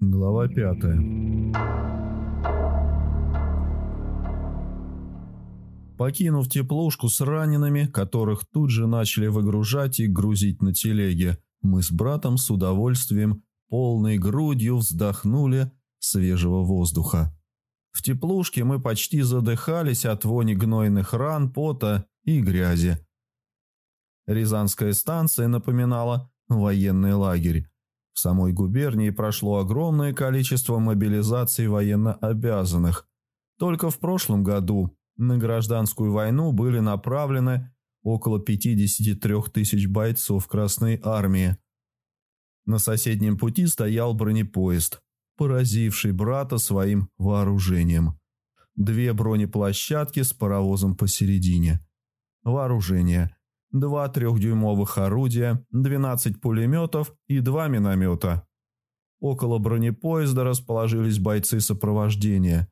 Глава пятая. Покинув теплушку с ранеными, которых тут же начали выгружать и грузить на телеге, мы с братом с удовольствием полной грудью вздохнули свежего воздуха. В теплушке мы почти задыхались от вони гнойных ран, пота и грязи. Рязанская станция напоминала военный лагерь. В самой губернии прошло огромное количество мобилизаций военнообязанных. Только в прошлом году на гражданскую войну были направлены около 53 тысяч бойцов Красной Армии. На соседнем пути стоял бронепоезд, поразивший брата своим вооружением. Две бронеплощадки с паровозом посередине. Вооружение. Два трехдюймовых орудия, 12 пулеметов и два миномета. Около бронепоезда расположились бойцы сопровождения.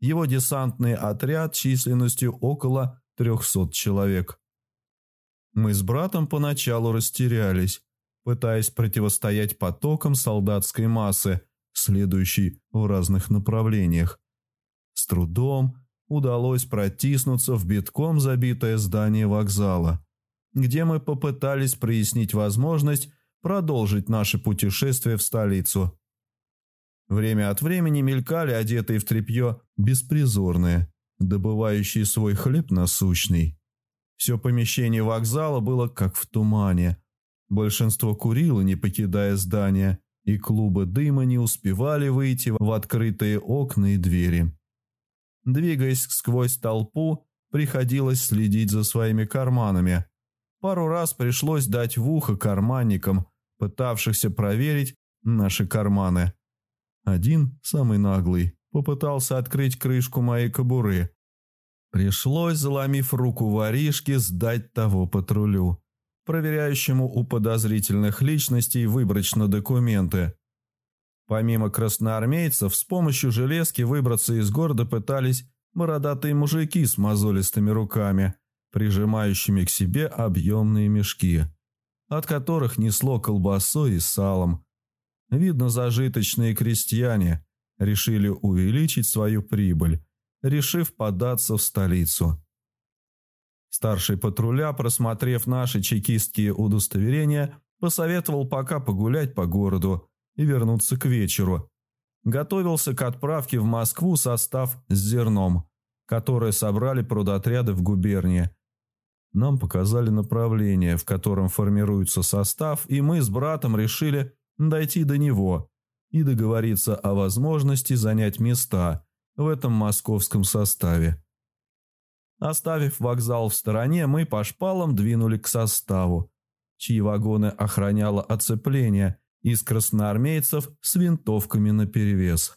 Его десантный отряд численностью около 300 человек. Мы с братом поначалу растерялись, пытаясь противостоять потокам солдатской массы – следующий в разных направлениях. С трудом удалось протиснуться в битком забитое здание вокзала, где мы попытались прояснить возможность продолжить наше путешествие в столицу. Время от времени мелькали одетые в тряпье беспризорные, добывающие свой хлеб насущный. Все помещение вокзала было как в тумане. Большинство курило, не покидая здания, и клубы дыма не успевали выйти в открытые окна и двери. Двигаясь сквозь толпу, приходилось следить за своими карманами. Пару раз пришлось дать в ухо карманникам, пытавшихся проверить наши карманы. Один, самый наглый, попытался открыть крышку моей кобуры. Пришлось, заломив руку воришки, сдать того патрулю проверяющему у подозрительных личностей выборочно документы. Помимо красноармейцев, с помощью железки выбраться из города пытались бородатые мужики с мозолистыми руками, прижимающими к себе объемные мешки, от которых несло колбасой и салом. Видно, зажиточные крестьяне решили увеличить свою прибыль, решив податься в столицу. Старший патруля, просмотрев наши чекистские удостоверения, посоветовал пока погулять по городу и вернуться к вечеру. Готовился к отправке в Москву состав с зерном, которое собрали прудотряды в губернии. Нам показали направление, в котором формируется состав, и мы с братом решили дойти до него и договориться о возможности занять места в этом московском составе. Оставив вокзал в стороне, мы по шпалам двинули к составу, чьи вагоны охраняло оцепление из красноармейцев с винтовками наперевес.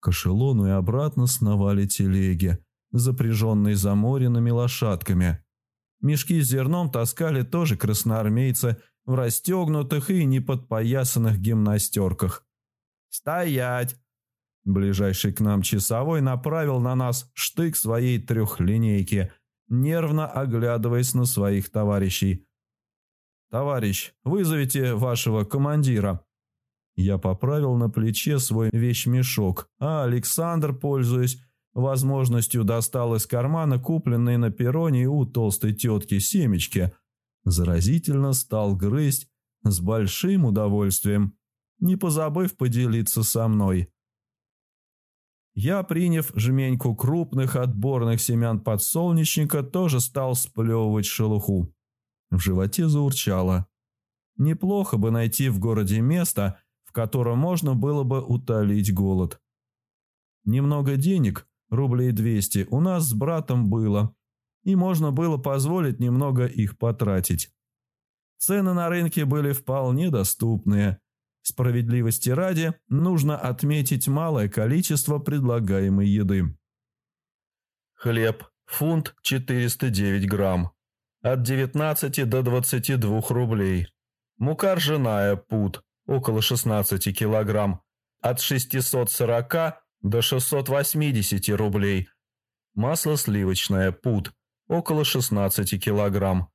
К эшелону и обратно сновали телеги, запряженные заморенными лошадками. Мешки с зерном таскали тоже красноармейцы в расстегнутых и неподпоясанных гимнастерках. «Стоять!» Ближайший к нам часовой направил на нас штык своей трехлинейки, нервно оглядываясь на своих товарищей. «Товарищ, вызовите вашего командира». Я поправил на плече свой вещмешок, а Александр, пользуясь возможностью, достал из кармана купленные на перроне у толстой тетки семечки. Заразительно стал грызть с большим удовольствием, не позабыв поделиться со мной. Я, приняв жменьку крупных отборных семян подсолнечника, тоже стал сплевывать шелуху. В животе заурчало. Неплохо бы найти в городе место, в котором можно было бы утолить голод. Немного денег, рублей двести, у нас с братом было, и можно было позволить немного их потратить. Цены на рынке были вполне доступные – Справедливости ради, нужно отметить малое количество предлагаемой еды. Хлеб – фунт 409 грамм. От 19 до 22 рублей. Мука ржаная – пуд, около 16 килограмм. От 640 до 680 рублей. Масло сливочное – пуд, около 16 килограмм.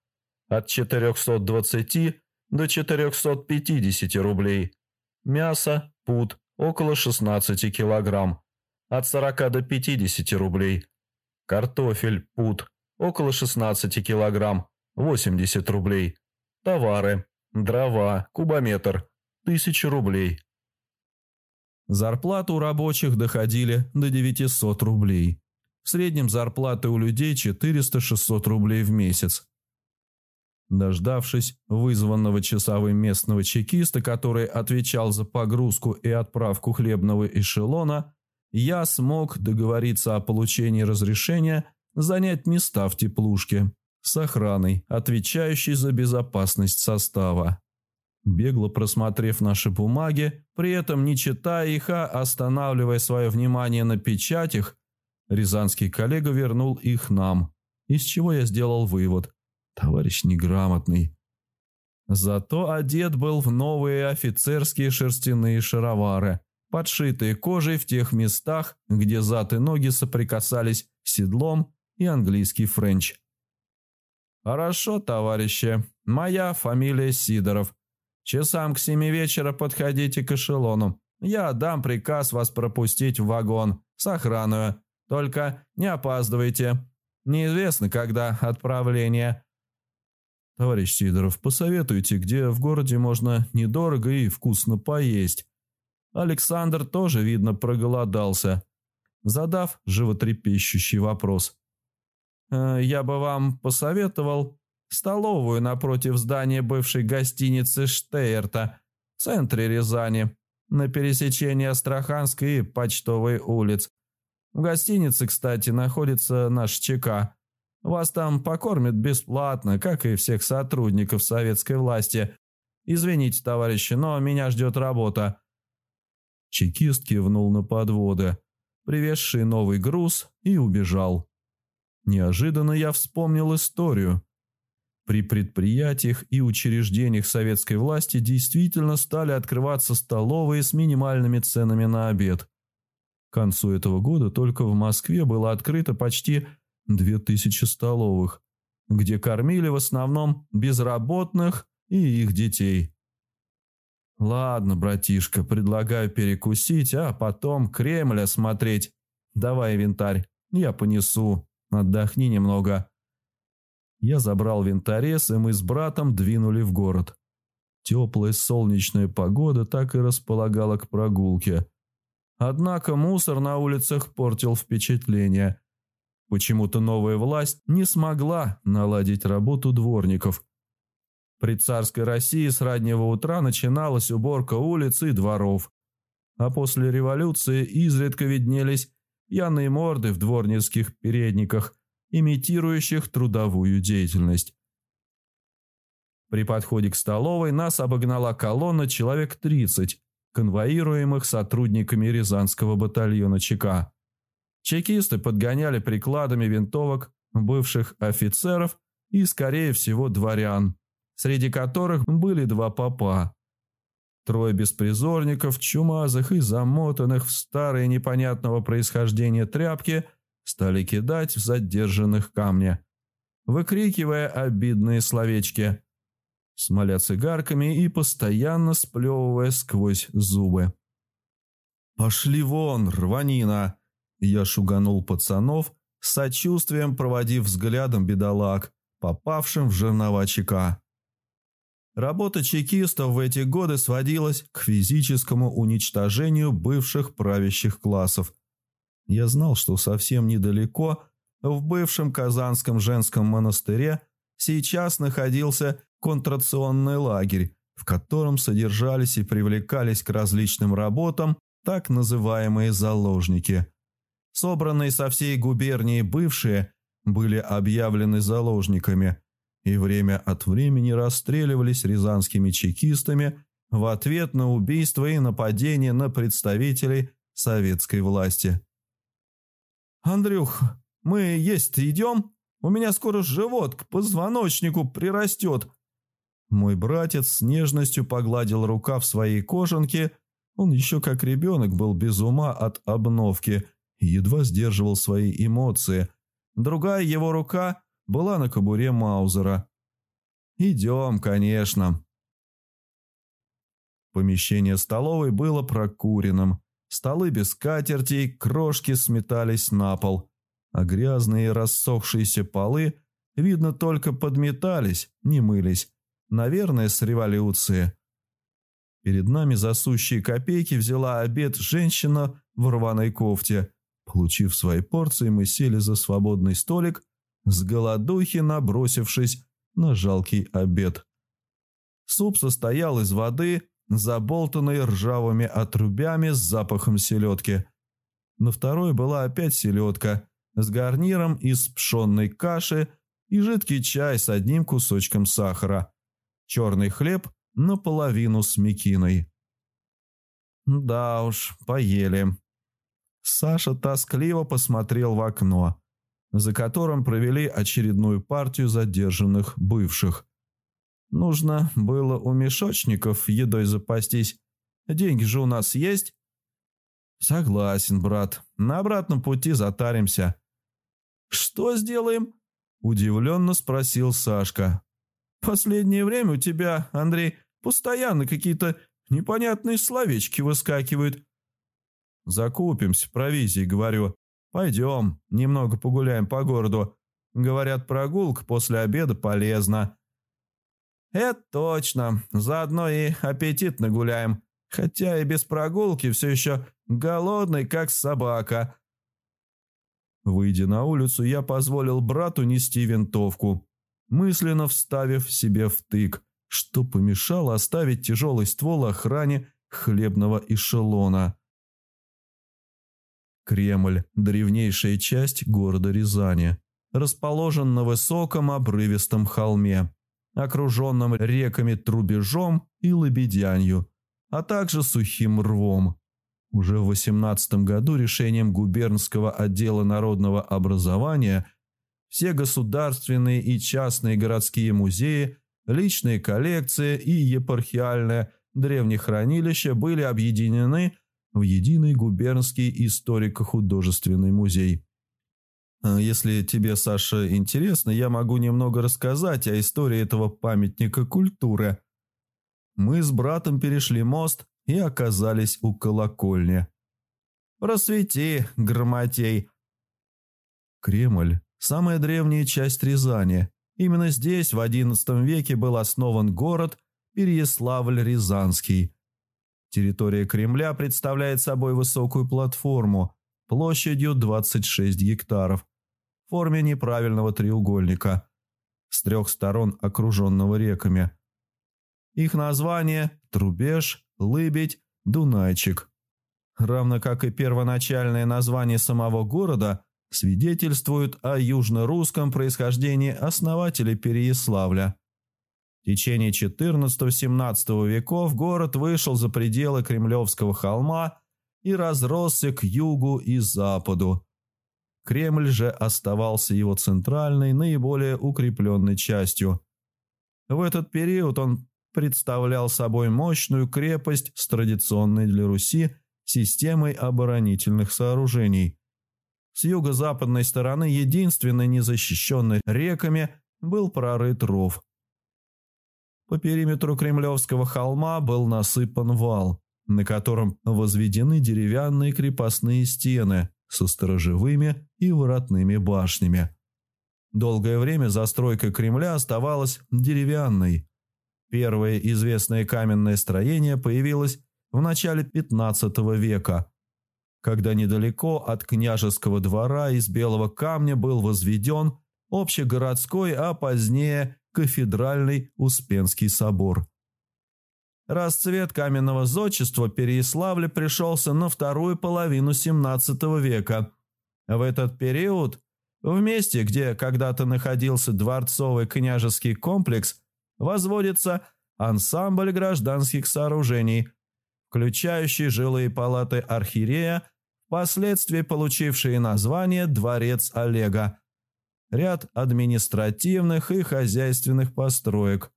От 420 до 450 рублей. Мясо – пуд – около 16 килограмм, от 40 до 50 рублей. Картофель пуд – около 16 килограмм, 80 рублей. Товары, дрова, кубометр – 1000 рублей. Зарплаты у рабочих доходили до 900 рублей. В среднем зарплаты у людей 400-600 рублей в месяц. Дождавшись вызванного часовым местного чекиста, который отвечал за погрузку и отправку хлебного эшелона, я смог договориться о получении разрешения занять места в теплушке с охраной, отвечающей за безопасность состава. Бегло просмотрев наши бумаги, при этом не читая их, а останавливая свое внимание на печатях, рязанский коллега вернул их нам, из чего я сделал вывод – Товарищ неграмотный. Зато одет был в новые офицерские шерстяные шаровары, подшитые кожей в тех местах, где зад и ноги соприкасались с седлом и английский френч. «Хорошо, товарищи. Моя фамилия Сидоров. Часам к семи вечера подходите к эшелону. Я дам приказ вас пропустить в вагон с охраной. Только не опаздывайте. Неизвестно, когда отправление. «Товарищ Сидоров, посоветуйте, где в городе можно недорого и вкусно поесть». Александр тоже, видно, проголодался, задав животрепещущий вопрос. «Э, «Я бы вам посоветовал столовую напротив здания бывшей гостиницы Штейрта в центре Рязани, на пересечении Астраханской и Почтовой улиц. В гостинице, кстати, находится наш ЧК». Вас там покормят бесплатно, как и всех сотрудников советской власти. Извините, товарищи, но меня ждет работа». Чекист кивнул на подводы, привезший новый груз, и убежал. Неожиданно я вспомнил историю. При предприятиях и учреждениях советской власти действительно стали открываться столовые с минимальными ценами на обед. К концу этого года только в Москве было открыто почти две тысячи столовых, где кормили в основном безработных и их детей. «Ладно, братишка, предлагаю перекусить, а потом Кремль осмотреть. Давай винтарь, я понесу, отдохни немного». Я забрал винторез, и мы с братом двинули в город. Теплая солнечная погода так и располагала к прогулке. Однако мусор на улицах портил впечатление – Почему-то новая власть не смогла наладить работу дворников. При царской России с раннего утра начиналась уборка улиц и дворов. А после революции изредка виднелись пьяные морды в дворницких передниках, имитирующих трудовую деятельность. При подходе к столовой нас обогнала колонна человек 30, конвоируемых сотрудниками Рязанского батальона ЧК. Чекисты подгоняли прикладами винтовок бывших офицеров и, скорее всего, дворян, среди которых были два попа. Трое беспризорников, чумазых и замотанных в старые непонятного происхождения тряпки, стали кидать в задержанных камня, выкрикивая обидные словечки, смоля цигарками и постоянно сплевывая сквозь зубы. «Пошли вон, рванина!» Я шуганул пацанов, сочувствием проводив взглядом бедолаг, попавшим в жернова ЧК. Работа чекистов в эти годы сводилась к физическому уничтожению бывших правящих классов. Я знал, что совсем недалеко, в бывшем Казанском женском монастыре, сейчас находился контрационный лагерь, в котором содержались и привлекались к различным работам так называемые заложники – Собранные со всей губернии бывшие были объявлены заложниками и время от времени расстреливались рязанскими чекистами в ответ на убийство и нападение на представителей советской власти. «Андрюх, мы есть идем? У меня скоро живот к позвоночнику прирастет». Мой братец с нежностью погладил рука в своей кожанке. Он еще как ребенок был без ума от обновки – едва сдерживал свои эмоции. Другая его рука была на кобуре Маузера. «Идем, конечно», Помещение столовой было прокуренным. Столы без скатертей, крошки сметались на пол, а грязные рассохшиеся полы, видно, только подметались, не мылись. Наверное, с революции. Перед нами засущие копейки взяла обед женщина в рваной кофте. Получив свои порции, мы сели за свободный столик, с голодухи набросившись на жалкий обед. Суп состоял из воды, заболтанной ржавыми отрубями с запахом селедки. На второй была опять селедка с гарниром из пшенной каши и жидкий чай с одним кусочком сахара. Черный хлеб наполовину с мекиной. Да уж, поели. Саша тоскливо посмотрел в окно, за которым провели очередную партию задержанных бывших. Нужно было у мешочников едой запастись. Деньги же у нас есть? Согласен, брат. На обратном пути затаримся. Что сделаем? Удивленно спросил Сашка. Последнее время у тебя, Андрей, постоянно какие-то непонятные словечки выскакивают. Закупимся провизией, говорю. Пойдем, немного погуляем по городу. Говорят, прогулка после обеда полезна. Это точно. Заодно и аппетитно гуляем. Хотя и без прогулки все еще голодный, как собака. Выйдя на улицу, я позволил брату нести винтовку, мысленно вставив себе в тык, что помешало оставить тяжелый ствол охране хлебного эшелона. Кремль – древнейшая часть города Рязани, расположен на высоком обрывистом холме окруженном реками Трубежом и Лебедянью, а также сухим рвом. Уже в 18 году решением губернского отдела народного образования все государственные и частные городские музеи, личные коллекции и епархиальное древнехранилище были объединены в единый губернский историко-художественный музей. А если тебе, Саша, интересно, я могу немного рассказать о истории этого памятника культуры. Мы с братом перешли мост и оказались у колокольни. Просвети, громотей. Кремль – самая древняя часть Рязани. Именно здесь в XI веке был основан город Переяславль-Рязанский. Территория Кремля представляет собой высокую платформу площадью 26 гектаров в форме неправильного треугольника, с трех сторон окруженного реками. Их название – Трубеж, Лыбедь, Дунайчик. Равно как и первоначальное название самого города свидетельствуют о южно-русском происхождении основателей Переяславля. В течение XIV-XVII веков город вышел за пределы Кремлевского холма и разросся к югу и западу, Кремль же оставался его центральной, наиболее укрепленной частью. В этот период он представлял собой мощную крепость с традиционной для Руси системой оборонительных сооружений. С юго-западной стороны единственной незащищенной реками был прорыт ров. По периметру Кремлевского холма был насыпан вал, на котором возведены деревянные крепостные стены – со сторожевыми и воротными башнями. Долгое время застройка Кремля оставалась деревянной. Первое известное каменное строение появилось в начале XV века, когда недалеко от княжеского двора из белого камня был возведен общегородской, а позднее кафедральный Успенский собор. Расцвет каменного зодчества Переяславля пришелся на вторую половину XVII века. В этот период в месте, где когда-то находился дворцовый княжеский комплекс, возводится ансамбль гражданских сооружений, включающий жилые палаты архиерея, впоследствии получившие название «Дворец Олега», ряд административных и хозяйственных построек,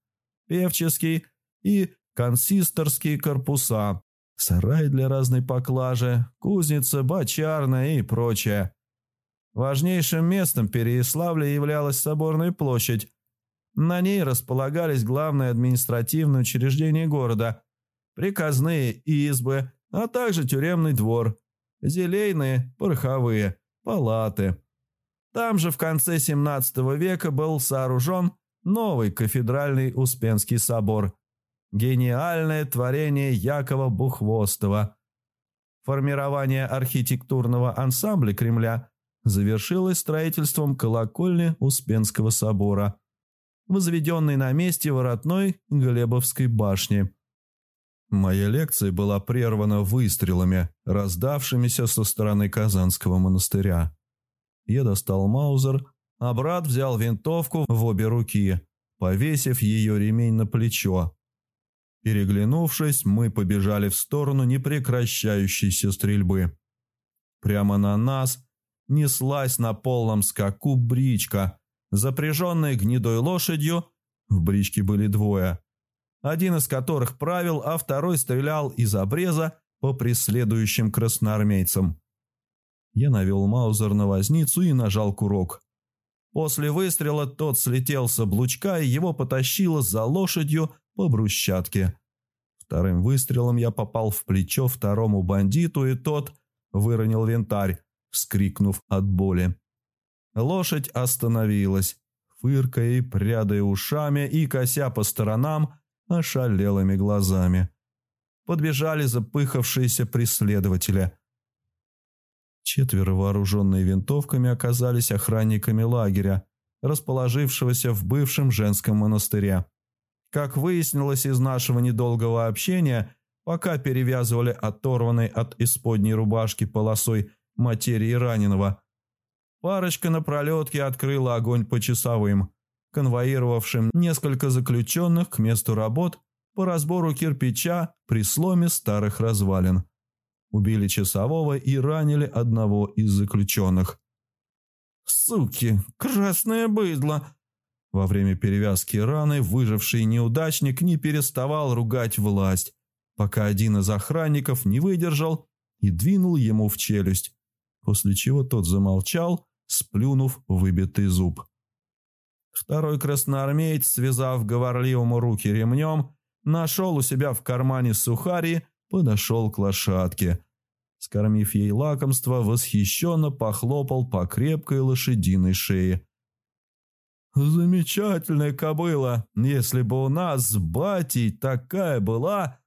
певческий и консисторские корпуса, сарай для разной поклажи, кузница, бочарная и прочее. Важнейшим местом Переяславля являлась Соборная площадь. На ней располагались главные административные учреждения города, приказные избы, а также тюремный двор, зелейные, пороховые, палаты. Там же в конце 17 века был сооружен новый кафедральный Успенский собор. Гениальное творение Якова Бухвостова. Формирование архитектурного ансамбля Кремля завершилось строительством колокольни Успенского собора, возведенной на месте воротной Глебовской башни. Моя лекция была прервана выстрелами, раздавшимися со стороны Казанского монастыря. Я достал маузер, а брат взял винтовку в обе руки, повесив ее ремень на плечо. Переглянувшись, мы побежали в сторону непрекращающейся стрельбы. Прямо на нас неслась на полном скаку бричка, запряженная гнедой лошадью. В бричке были двое – один из которых правил, а второй стрелял из обреза по преследующим красноармейцам. Я навел маузер на возницу и нажал курок. После выстрела тот слетел с облучка и его потащило за лошадью по брусчатке. Вторым выстрелом я попал в плечо второму бандиту, и тот выронил винтарь, вскрикнув от боли. Лошадь остановилась, фыркая и прядая ушами и кося по сторонам, ошалелыми глазами. Подбежали запыхавшиеся преследователи. Четверо, вооруженные винтовками, оказались охранниками лагеря, расположившегося в бывшем женском монастыре. Как выяснилось из нашего недолгого общения, пока перевязывали оторванной от исподней рубашки полосой материи раненого, парочка на пролетке открыла огонь по часовым – конвоировавшим несколько заключенных к месту работ по разбору кирпича при сломе старых развалин. Убили часового и ранили одного из заключенных. «Суки, красное быдло!» Во время перевязки раны выживший неудачник не переставал ругать власть, пока один из охранников не выдержал и двинул ему в челюсть, после чего тот замолчал, сплюнув выбитый зуб. Второй красноармеец, связав говорливому руки ремнем, нашел у себя в кармане сухари, подошел к лошадке. Скормив ей лакомство, восхищенно похлопал по крепкой лошадиной шее. «Замечательная кобыла! Если бы у нас с батей такая была,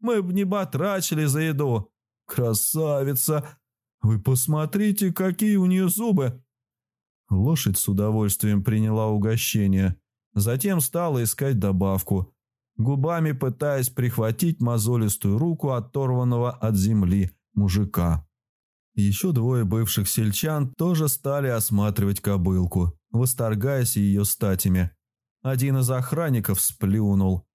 мы бы не батрачили за еду. Красавица! Вы посмотрите, какие у нее зубы! Лошадь с удовольствием приняла угощение, затем стала искать добавку, губами пытаясь прихватить мозолистую руку оторванного от земли мужика. Еще двое бывших сельчан тоже стали осматривать кобылку, восторгаясь ее статями. Один из охранников сплюнул.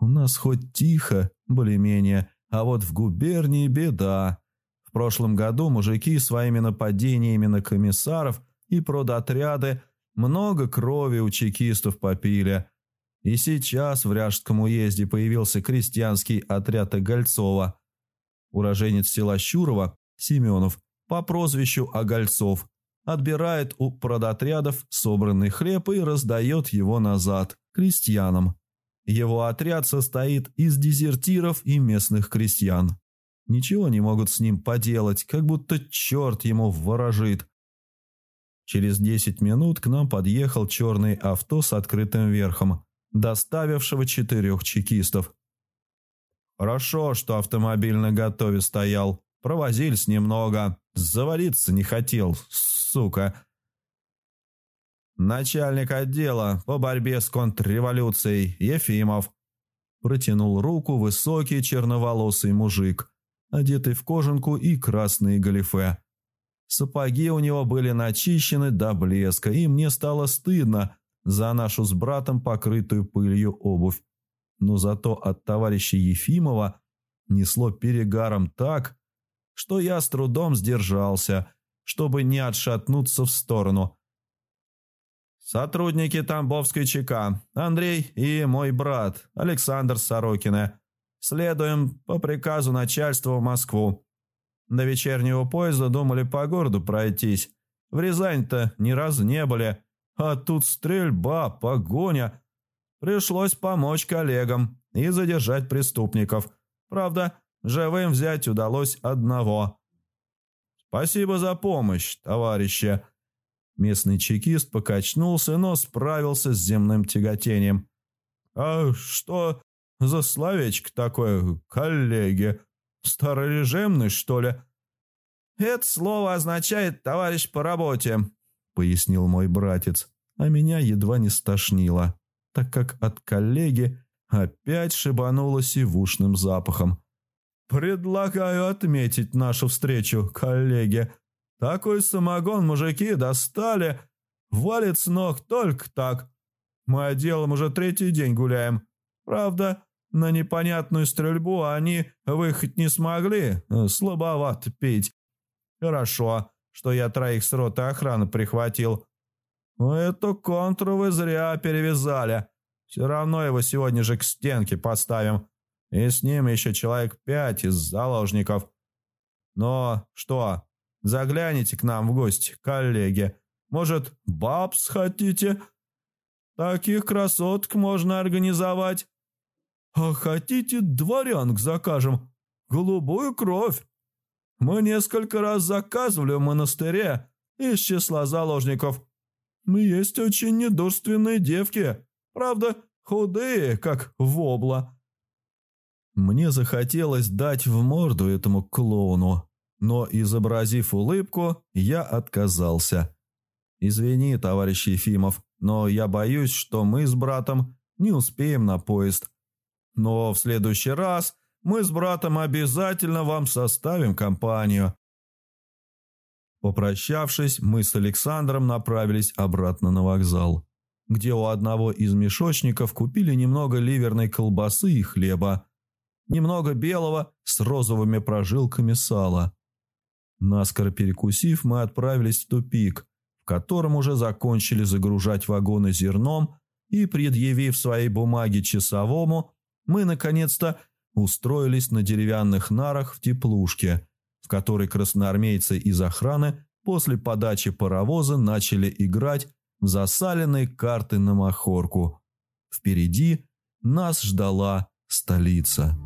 «У нас хоть тихо, более-менее, а вот в губернии беда. В прошлом году мужики своими нападениями на комиссаров – и продотряды много крови у чекистов попили. И сейчас в Ряжском уезде появился крестьянский отряд Огольцова. Уроженец села Щурова, Семенов, по прозвищу Огольцов, отбирает у продотрядов собранный хлеб и раздает его назад крестьянам. Его отряд состоит из дезертиров и местных крестьян. Ничего не могут с ним поделать, как будто черт ему ворожит. Через 10 минут к нам подъехал черный авто с открытым верхом, доставившего четырех чекистов. Хорошо, что автомобиль на готове стоял. Провозились немного. Завалиться не хотел, сука. Начальник отдела по борьбе с контрреволюцией Ефимов. Протянул руку высокий черноволосый мужик, одетый в кожанку и красные галифе. Сапоги у него были начищены до блеска, и мне стало стыдно за нашу с братом покрытую пылью обувь. Но зато от товарища Ефимова несло перегаром так, что я с трудом сдержался, чтобы не отшатнуться в сторону. Сотрудники Тамбовской ЧК, Андрей и мой брат Александр Сорокина. Следуем по приказу начальства в Москву. До вечернего поезда думали по городу пройтись. В Рязань-то ни разу не были. А тут стрельба, погоня. Пришлось помочь коллегам. и задержать преступников. Правда, живым взять удалось одного. «Спасибо за помощь, товарищи!» Местный чекист покачнулся, но справился с земным тяготением. «А что за словечко такое, коллеги? Старорежимный, что ли?» «Это слово означает «товарищ по работе», — пояснил мой братец, а меня едва не стошнило, так как от коллеги опять шибануло сивушным запахом. «Предлагаю отметить нашу встречу, коллеги. Такой самогон мужики достали. Валит с ног только так. Мы отделом уже третий день гуляем. Правда, на непонятную стрельбу они выехать не смогли. Слабовато пить. Хорошо, что я троих с роты охраны прихватил. Эту контру вы зря перевязали. Все равно его сегодня же к стенке поставим. И с ним еще человек пять из заложников. Но что, загляните к нам в гости, коллеги. Может, бабс хотите? Таких красоток можно организовать. А хотите, дворянок закажем? Голубую кровь. Мы несколько раз заказывали в монастыре из числа заложников. Есть очень недурственные девки, правда, худые, как вобла. Мне захотелось дать в морду этому клоуну, но, изобразив улыбку, я отказался. «Извини, товарищ Ефимов, но я боюсь, что мы с братом не успеем на поезд. Но в следующий раз мы с братом обязательно вам составим компанию». Попрощавшись, мы с Александром направились обратно на вокзал, где у одного из мешочников купили немного ливерной колбасы и хлеба, немного белого с розовыми прожилками сала. Наскоро перекусив, мы отправились в тупик, в котором уже закончили загружать вагоны зерном, и, предъявив свои бумаги часовому, мы, наконец-то, устроились на деревянных нарах в теплушке, в которой красноармейцы из охраны после подачи паровоза начали играть в засаленные карты на махорку. Впереди нас ждала столица.